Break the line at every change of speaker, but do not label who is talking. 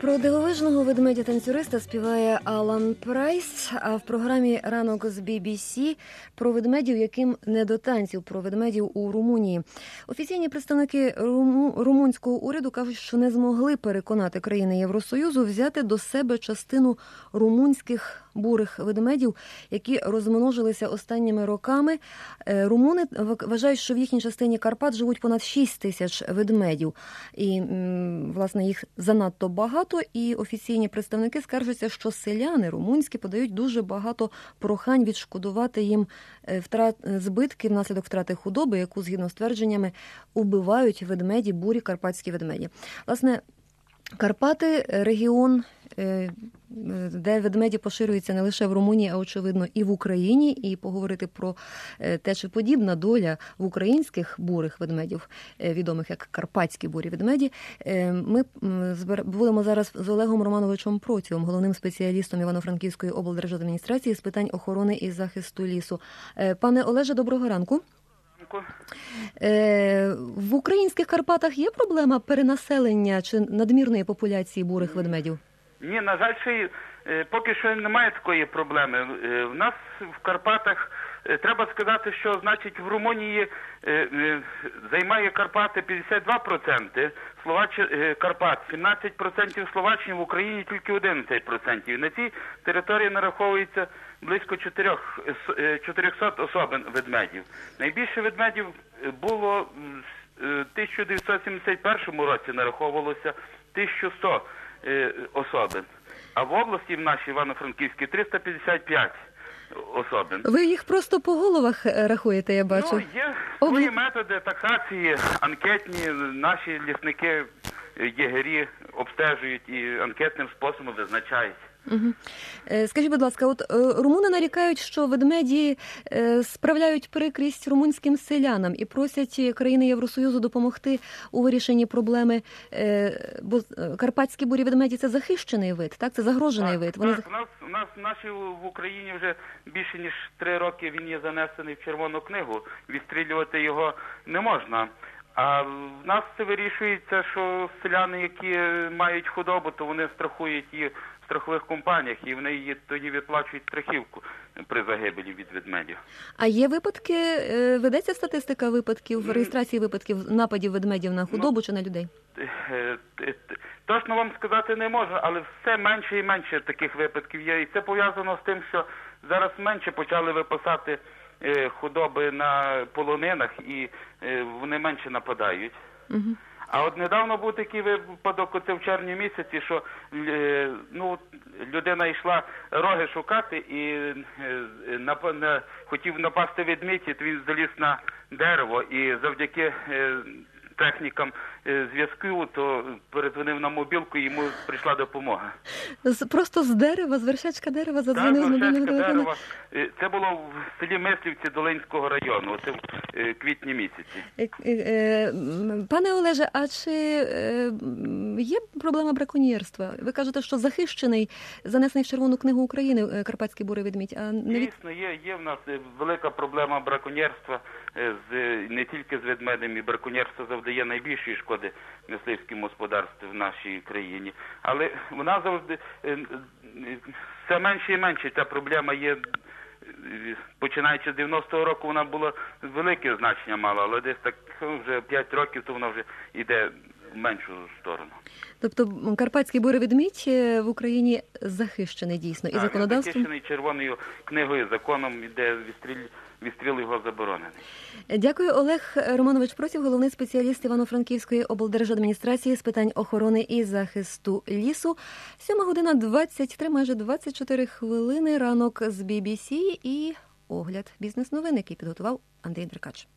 Про дивовижного ведмедя танцюриста співає Алан Прайс. А в програмі Ранок з BBC про ведмедів, яким не до танців, про ведмедів у Румунії. Офіційні представники руму... румунського уряду кажуть, що не змогли переконати країни Євросоюзу взяти до себе частину румунських бурих ведмедів, які розмножилися останніми роками. Е, румуни вважають, що в їхній частині Карпат живуть понад 6 тисяч ведмедів, і власне їх занадто багато. І офіційні представники скаржаться, що селяни румунські подають дуже багато прохань відшкодувати їм е, втрат збитки внаслідок втрати худоби, яку згідно з твердженнями убивають ведмеді, бурі карпатські ведмеді. Власне, Карпати регіон, е, де ведмеді поширюються не лише в Румунії, а очевидно, і в Україні. І поговорити про е, те, чи подібна доля в українських бурих ведмедів, е, відомих як карпатські бурі ведмеді. Ми будемо зараз з Олегом Романовичем Протівом, головним спеціалістом Івано-Франківської облдержадміністрації з питань охорони і захисту лісу. Пане Олеже, доброго ранку. Е, В українських Карпатах є проблема перенаселення чи надмірної популяції бурих ведмедів?
Ні, на жаль, ще е, поки що немає такої проблеми. Е, в нас в Карпатах треба сказати, що значить в Румунії займає Карпати 52%, Словач... Карпат 17%, Словаччині в Україні тільки 11%. На цій території нараховується близько 4, 400 особин ведмедів. Найбільше ведмедів було в 1971 році нараховувалося 1100 особин. А в області в нашій Івано-Франківській 355 особин.
Ви їх просто по головах рахуєте, я бачу.
Ну, є свої методи таксації, анкетні, наші лісники, єгері обстежують і анкетним способом визначають.
Угу. Скажіть, будь ласка, от е, румуни нарікають, що ведмеді е, справляють прикрість румунським селянам і просять країни Євросоюзу допомогти у вирішенні проблеми, бо карпатські бурі ведмеді це захищений вид, так це загрожений
так,
вид.
Вони так, у нас у нас наші в Україні вже більше ніж три роки він є занесений в червону книгу. Відстрілювати його не можна. А в нас це вирішується, що селяни, які мають худобу, то вони страхують її в страхових компаніях, і вони її тоді відплачують страхівку при загибелі від ведмедів.
А є випадки, е, ведеться статистика випадків реєстрації випадків нападів ведмедів на худобу ну, чи на людей?
Е, точно вам сказати не можу, але все менше і менше таких випадків є. І це пов'язано з тим, що зараз менше почали випасати е, худоби на полонинах, і вони менше нападають. Угу. А от недавно був такий випадок, оце в червні місяці, що е, ну людина йшла роги шукати і нап... на, хотів напасти ведмідь, і він заліз на дерево, і завдяки е, технікам е, зв'язку, то передзвонив на мобілку, і йому прийшла допомога.
Просто з дерева, з вершечка дерева задзвонив з мобільного
телефону? Е, це було в селі Мислівці Долинського району, це в е, квітні місяці.
Пане Олеже, а чи є проблема браконьєрства? Ви кажете, що захищений, занесений в Червону книгу України Карпатський бурий ведмідь. А
не Дійсно, є, є в нас велика проблема браконьєрства з не тільки з ведмедем і браконьєрство завжди завдає найбільшої шкоди мисливським господарству в нашій країні. Але вона завжди е, все менше і менше ця проблема є. Починаючи з 90-го року вона була велике значення мала, але десь так вже 5 років, то вона вже йде в меншу сторону.
Тобто карпатський буреведмідь е, в Україні захищений дійсно і законодавством?
захищений червоною книгою, законом, де відстріль відстріл його заборонений.
Дякую, Олег Романович. Просів, головний спеціаліст Івано-Франківської облдержадміністрації з питань охорони і захисту лісу. Сьома година 23, майже 24 хвилини. Ранок з BBC і огляд бізнес новин, який підготував Андрій Деркач.